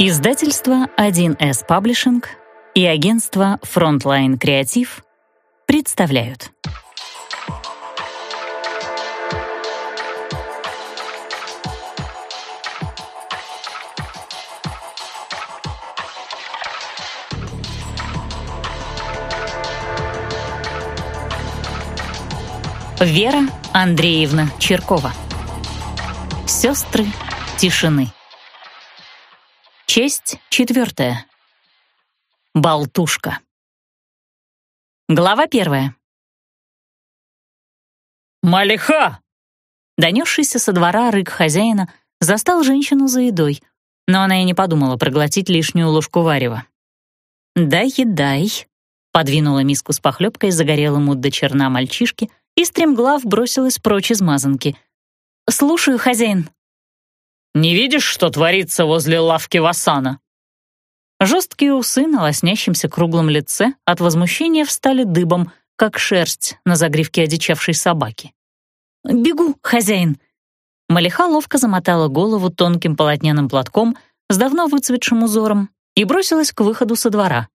Издательство 1С Паблишинг и агентство Frontline Креатив представляют. Вера Андреевна Черкова. Сестры тишины. Честь четвертая. Болтушка. Глава первая. «Малиха!» Донесшийся со двора рык хозяина застал женщину за едой, но она и не подумала проглотить лишнюю ложку варева. «Дай едай», — подвинула миску с похлебкой загорелому до черна мальчишки и стремглав бросилась прочь из мазанки. «Слушаю, хозяин». «Не видишь, что творится возле лавки Васана?» Жесткие усы на лоснящемся круглом лице от возмущения встали дыбом, как шерсть на загривке одичавшей собаки. «Бегу, хозяин!» Малиха ловко замотала голову тонким полотняным платком с давно выцветшим узором и бросилась к выходу со двора.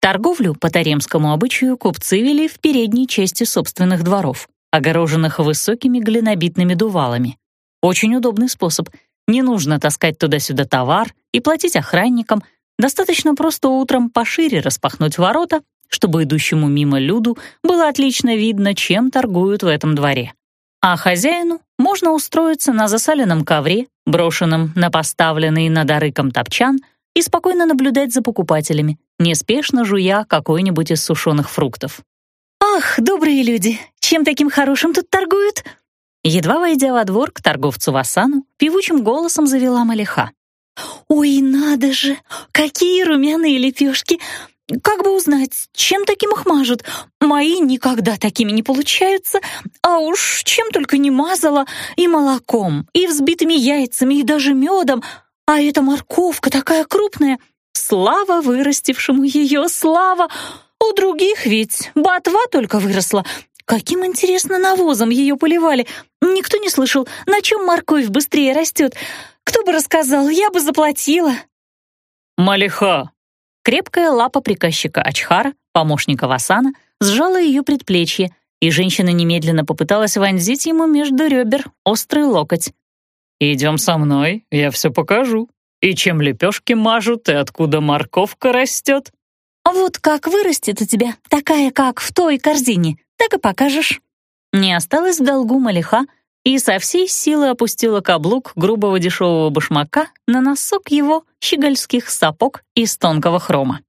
Торговлю по таремскому обычаю купцы вели в передней части собственных дворов, огороженных высокими глинобитными дувалами. Очень удобный способ. Не нужно таскать туда-сюда товар и платить охранникам, достаточно просто утром пошире распахнуть ворота, чтобы идущему мимо люду было отлично видно, чем торгуют в этом дворе. А хозяину можно устроиться на засаленном ковре, брошенном на поставленный над арыком топчан — и спокойно наблюдать за покупателями, неспешно жуя какой-нибудь из сушеных фруктов. «Ах, добрые люди, чем таким хорошим тут торгуют?» Едва войдя во двор к торговцу Васану, певучим голосом завела Малиха. «Ой, надо же! Какие румяные лепешки! Как бы узнать, чем таким их мажут? Мои никогда такими не получаются, а уж чем только не мазала, и молоком, и взбитыми яйцами, и даже медом, а эта морковка такая крупная! Слава вырастившему ее, слава! У других ведь ботва только выросла. Каким, интересно, навозом ее поливали. Никто не слышал, на чем морковь быстрее растет. Кто бы рассказал, я бы заплатила. Малиха. Крепкая лапа приказчика Ачхара, помощника Васана, сжала ее предплечье, и женщина немедленно попыталась вонзить ему между ребер острый локоть. «Идем со мной, я все покажу. И чем лепешки мажут, и откуда морковка растет». «Вот как вырастет у тебя, такая, как в той корзине, так и покажешь». Не осталось в долгу малиха и со всей силы опустила каблук грубого дешевого башмака на носок его щегольских сапог из тонкого хрома.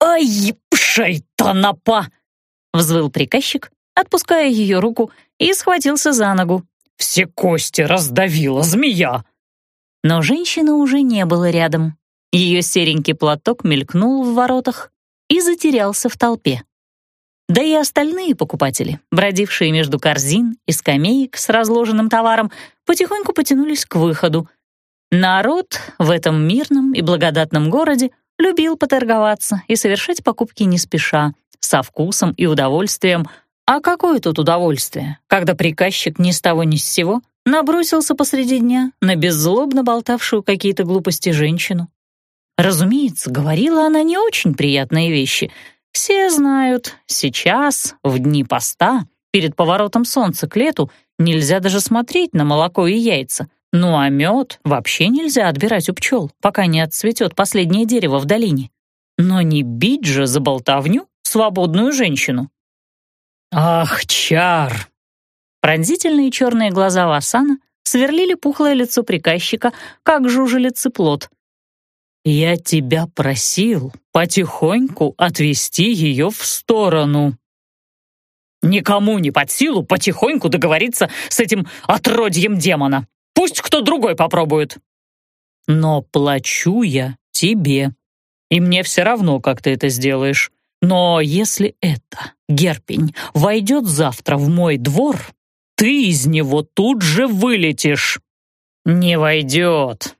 «Ай, шайтанапа!» — взвыл приказчик, отпуская ее руку, и схватился за ногу, все кости раздавила змея!» Но женщины уже не было рядом. Ее серенький платок мелькнул в воротах и затерялся в толпе. Да и остальные покупатели, бродившие между корзин и скамеек с разложенным товаром, потихоньку потянулись к выходу. Народ в этом мирном и благодатном городе любил поторговаться и совершать покупки не спеша, со вкусом и удовольствием, а какое тут удовольствие, когда приказчик ни с того ни с сего набросился посреди дня на беззлобно болтавшую какие-то глупости женщину. Разумеется, говорила она не очень приятные вещи. Все знают, сейчас, в дни поста, перед поворотом солнца к лету, нельзя даже смотреть на молоко и яйца. Ну а мед вообще нельзя отбирать у пчел, пока не отцветет последнее дерево в долине. Но не бить же за болтовню свободную женщину. «Ах, чар!» Пронзительные черные глаза Васана сверлили пухлое лицо приказчика, как жужелицы плод. «Я тебя просил потихоньку отвести ее в сторону». «Никому не под силу потихоньку договориться с этим отродьем демона. Пусть кто другой попробует». «Но плачу я тебе, и мне все равно, как ты это сделаешь. Но если это Герпень войдет завтра в мой двор, ты из него тут же вылетишь». «Не войдет».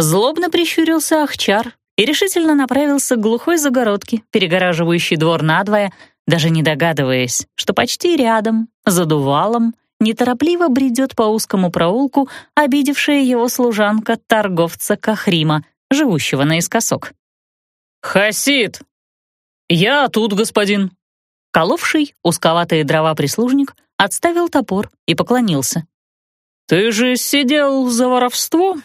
Злобно прищурился Ахчар и решительно направился к глухой загородке, перегораживающей двор надвое, даже не догадываясь, что почти рядом, за дувалом, неторопливо бредет по узкому проулку обидевшая его служанка торговца Кахрима, живущего наискосок. «Хасид!» «Я тут, господин!» Коловший узковатые дрова прислужник отставил топор и поклонился. «Ты же сидел за воровство?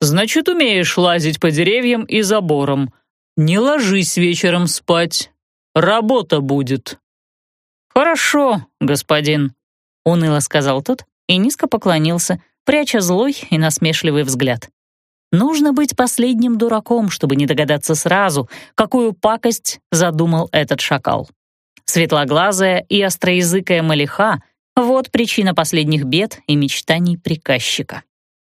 Значит, умеешь лазить по деревьям и заборам. Не ложись вечером спать. Работа будет». «Хорошо, господин», — уныло сказал тот и низко поклонился, пряча злой и насмешливый взгляд. Нужно быть последним дураком, чтобы не догадаться сразу, какую пакость задумал этот шакал. Светлоглазая и остроязыкая малиха — вот причина последних бед и мечтаний приказчика.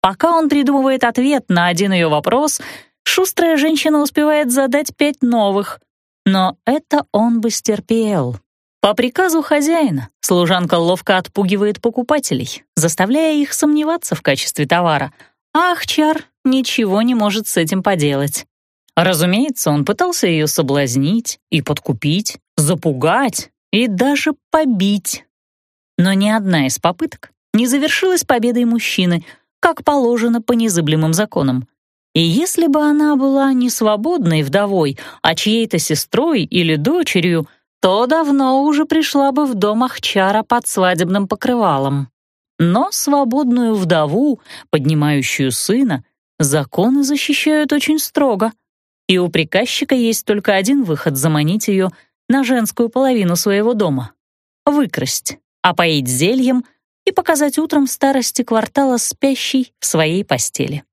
Пока он придумывает ответ на один ее вопрос, шустрая женщина успевает задать пять новых. Но это он бы стерпел. По приказу хозяина служанка ловко отпугивает покупателей, заставляя их сомневаться в качестве товара. Ах, Чар ничего не может с этим поделать. Разумеется, он пытался ее соблазнить и подкупить, запугать и даже побить. Но ни одна из попыток не завершилась победой мужчины, как положено по незыблемым законам. И если бы она была не свободной вдовой, а чьей-то сестрой или дочерью, то давно уже пришла бы в дом Ахчара под свадебным покрывалом. Но свободную вдову, поднимающую сына, законы защищают очень строго, и у приказчика есть только один выход заманить ее на женскую половину своего дома — выкрасть, опоить зельем и показать утром старости квартала спящей в своей постели.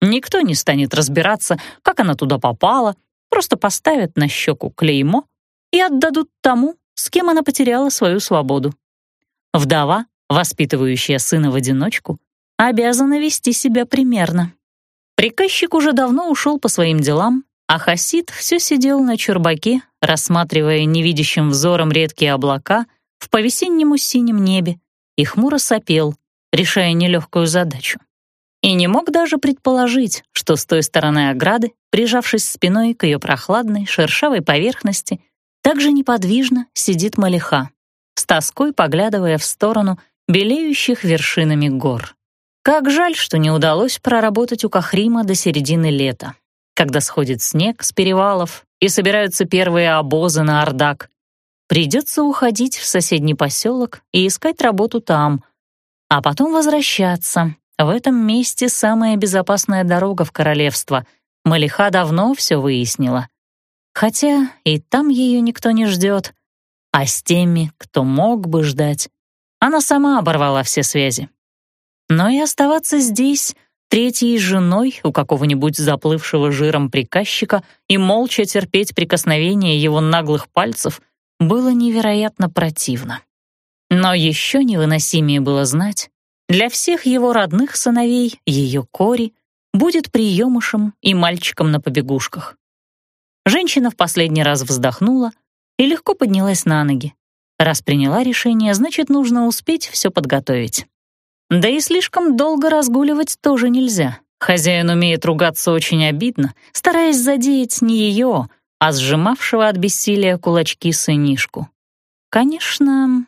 Никто не станет разбираться, как она туда попала, просто поставят на щеку клеймо и отдадут тому, с кем она потеряла свою свободу. Вдова, воспитывающая сына в одиночку, обязана вести себя примерно. Приказчик уже давно ушел по своим делам, а Хасид все сидел на чурбаке, рассматривая невидящим взором редкие облака в повесеннему синем небе, и хмуро сопел, решая нелегкую задачу. И не мог даже предположить, что с той стороны ограды, прижавшись спиной к ее прохладной, шершавой поверхности, также неподвижно сидит Малиха, с тоской поглядывая в сторону белеющих вершинами гор. Как жаль, что не удалось проработать у Кахрима до середины лета, когда сходит снег с перевалов и собираются первые обозы на Ардак. Придется уходить в соседний поселок и искать работу там, а потом возвращаться. В этом месте самая безопасная дорога в королевство. Малиха давно все выяснила. Хотя и там ее никто не ждет. А с теми, кто мог бы ждать, она сама оборвала все связи. Но и оставаться здесь, третьей женой у какого-нибудь заплывшего жиром приказчика и молча терпеть прикосновение его наглых пальцев было невероятно противно. Но еще невыносимее было знать, для всех его родных сыновей ее Кори будет приемышем и мальчиком на побегушках. Женщина в последний раз вздохнула и легко поднялась на ноги. Раз приняла решение, значит, нужно успеть все подготовить. Да и слишком долго разгуливать тоже нельзя. Хозяин умеет ругаться очень обидно, стараясь задеять не ее, а сжимавшего от бессилия кулачки сынишку. Конечно,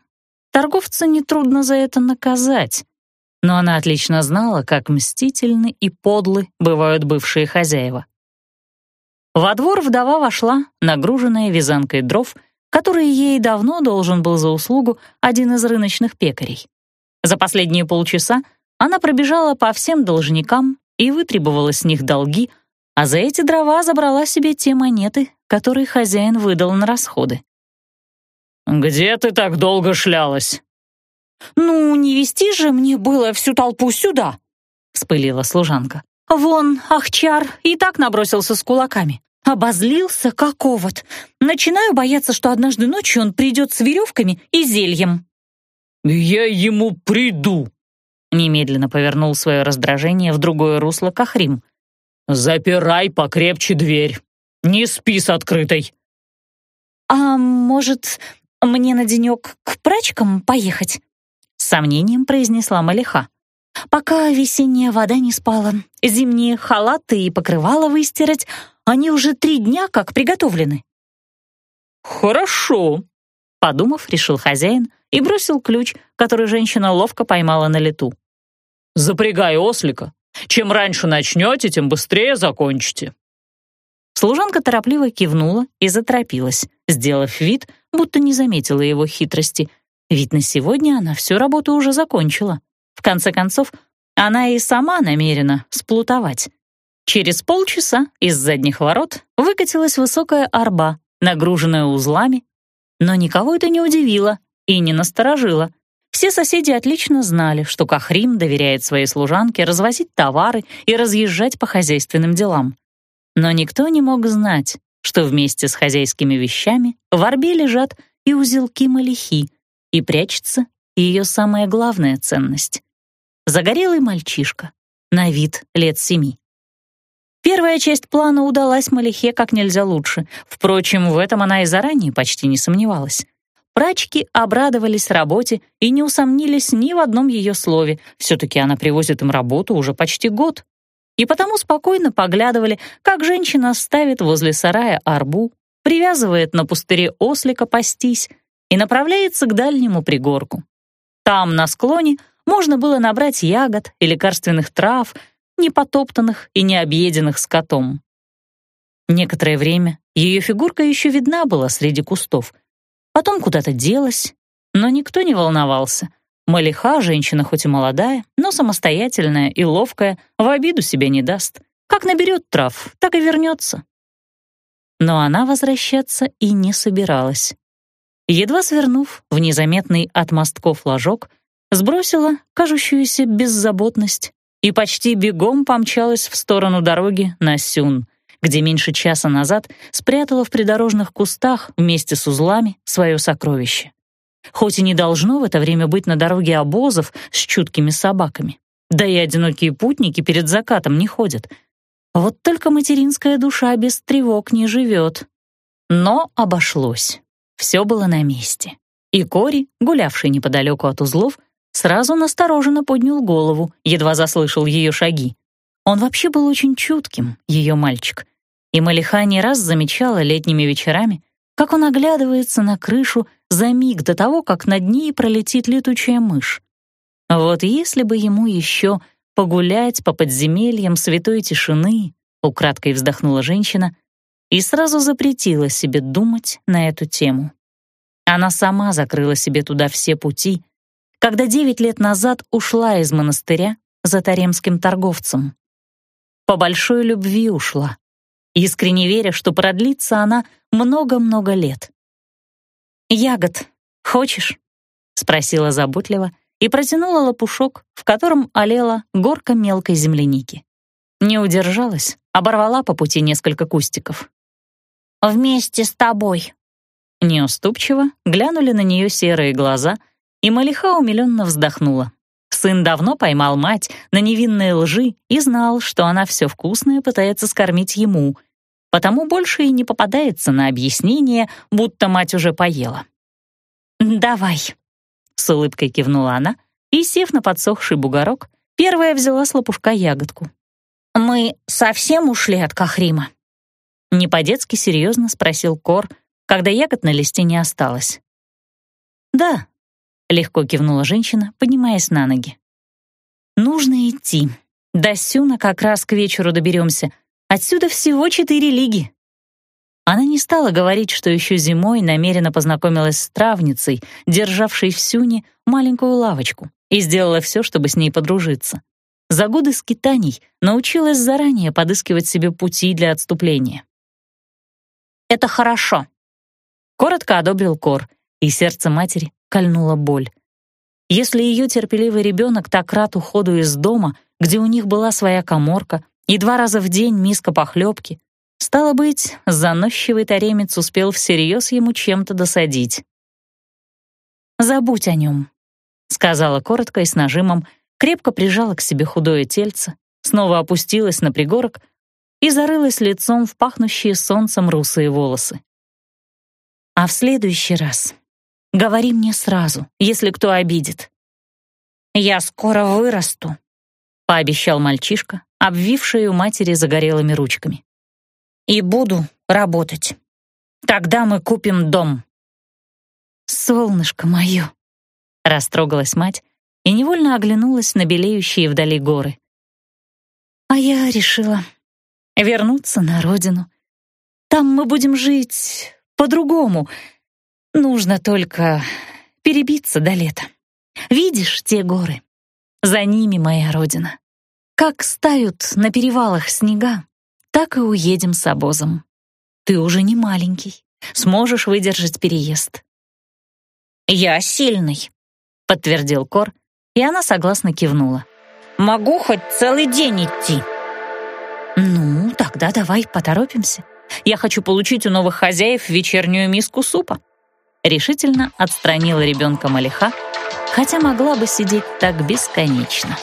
торговца нетрудно за это наказать, но она отлично знала, как мстительны и подлы бывают бывшие хозяева. Во двор вдова вошла, нагруженная вязанкой дров, которые ей давно должен был за услугу один из рыночных пекарей. За последние полчаса она пробежала по всем должникам и вытребовала с них долги, а за эти дрова забрала себе те монеты, которые хозяин выдал на расходы. «Где ты так долго шлялась?» «Ну, не вести же мне было всю толпу сюда!» — вспылила служанка. «Вон, Ахчар и так набросился с кулаками. Обозлился, как овод. Начинаю бояться, что однажды ночью он придет с веревками и зельем». «Я ему приду!» Немедленно повернул свое раздражение в другое русло Кахрим. «Запирай покрепче дверь. Не спи с открытой». «А может, мне на денек к прачкам поехать?» С сомнением произнесла Малиха. «Пока весенняя вода не спала, зимние халаты и покрывала выстирать, они уже три дня как приготовлены». «Хорошо», — подумав, решил хозяин и бросил ключ, который женщина ловко поймала на лету. «Запрягай ослика Чем раньше начнете, тем быстрее закончите». Служанка торопливо кивнула и заторопилась, сделав вид, будто не заметила его хитрости. Ведь на сегодня она всю работу уже закончила. В конце концов, она и сама намерена сплутовать. Через полчаса из задних ворот выкатилась высокая арба, нагруженная узлами, но никого это не удивило и не насторожило. Все соседи отлично знали, что Кахрим доверяет своей служанке развозить товары и разъезжать по хозяйственным делам. Но никто не мог знать, что вместе с хозяйскими вещами в арбе лежат и узелки малихи, и прячется ее самая главная ценность — загорелый мальчишка, на вид лет семи. Первая часть плана удалась Малихе как нельзя лучше. Впрочем, в этом она и заранее почти не сомневалась. Прачки обрадовались работе и не усомнились ни в одном ее слове. Все-таки она привозит им работу уже почти год. И потому спокойно поглядывали, как женщина ставит возле сарая арбу, привязывает на пустыре ослика пастись и направляется к дальнему пригорку. Там, на склоне, можно было набрать ягод и лекарственных трав, не потоптанных и не объеденных скотом. Некоторое время ее фигурка еще видна была среди кустов — Потом куда-то делась, но никто не волновался. Малиха, женщина хоть и молодая, но самостоятельная и ловкая, в обиду себя не даст. Как наберет трав, так и вернется. Но она возвращаться и не собиралась. Едва свернув в незаметный от мостков ложок, сбросила кажущуюся беззаботность и почти бегом помчалась в сторону дороги на Сюн — где меньше часа назад спрятала в придорожных кустах вместе с узлами свое сокровище. Хоть и не должно в это время быть на дороге обозов с чуткими собаками, да и одинокие путники перед закатом не ходят. Вот только материнская душа без тревог не живет. Но обошлось. Все было на месте. И Кори, гулявший неподалеку от узлов, сразу настороженно поднял голову, едва заслышал ее шаги. Он вообще был очень чутким, ее мальчик. И Малиха не раз замечала летними вечерами, как он оглядывается на крышу за миг до того, как над ней пролетит летучая мышь. Вот если бы ему еще погулять по подземельям святой тишины, украдкой вздохнула женщина и сразу запретила себе думать на эту тему. Она сама закрыла себе туда все пути, когда девять лет назад ушла из монастыря за таремским торговцем. По большой любви ушла, искренне веря, что продлится она много-много лет. «Ягод хочешь?» — спросила заботливо и протянула лопушок, в котором олела горка мелкой земляники. Не удержалась, оборвала по пути несколько кустиков. «Вместе с тобой». Неуступчиво глянули на нее серые глаза, и Малиха умиленно вздохнула. Сын давно поймал мать на невинные лжи и знал, что она все вкусное пытается скормить ему, потому больше и не попадается на объяснение, будто мать уже поела. «Давай», — с улыбкой кивнула она и, сев на подсохший бугорок, первая взяла с лопушка ягодку. «Мы совсем ушли от Кахрима?» Не по-детски серьезно спросил Кор, когда ягод на листе не осталось. «Да», Легко кивнула женщина, поднимаясь на ноги. «Нужно идти. До Сюна как раз к вечеру доберемся. Отсюда всего четыре лиги». Она не стала говорить, что еще зимой намеренно познакомилась с травницей, державшей в Сюне маленькую лавочку, и сделала все, чтобы с ней подружиться. За годы скитаний научилась заранее подыскивать себе пути для отступления. «Это хорошо», — коротко одобрил Кор, и сердце матери кольнула боль. Если ее терпеливый ребенок так рад уходу из дома, где у них была своя коморка и два раза в день миска похлебки, стало быть, заносчивый таремец успел всерьез ему чем-то досадить. «Забудь о нем», — сказала коротко и с нажимом, крепко прижала к себе худое тельце, снова опустилась на пригорок и зарылась лицом в пахнущие солнцем русые волосы. «А в следующий раз Говори мне сразу, если кто обидит». «Я скоро вырасту», — пообещал мальчишка, обвивший у матери загорелыми ручками. «И буду работать. Тогда мы купим дом». «Солнышко мое», — растрогалась мать и невольно оглянулась на белеющие вдали горы. я решила вернуться на родину. Там мы будем жить по-другому. Нужно только перебиться до лета. Видишь те горы? За ними моя родина. Как стают на перевалах снега, так и уедем с обозом. Ты уже не маленький, сможешь выдержать переезд. «Я сильный», — подтвердил Кор, и она согласно кивнула. «Могу хоть целый день идти». «Ну, тогда давай поторопимся. Я хочу получить у новых хозяев вечернюю миску супа». Решительно отстранила ребенка Малиха, хотя могла бы сидеть так бесконечно.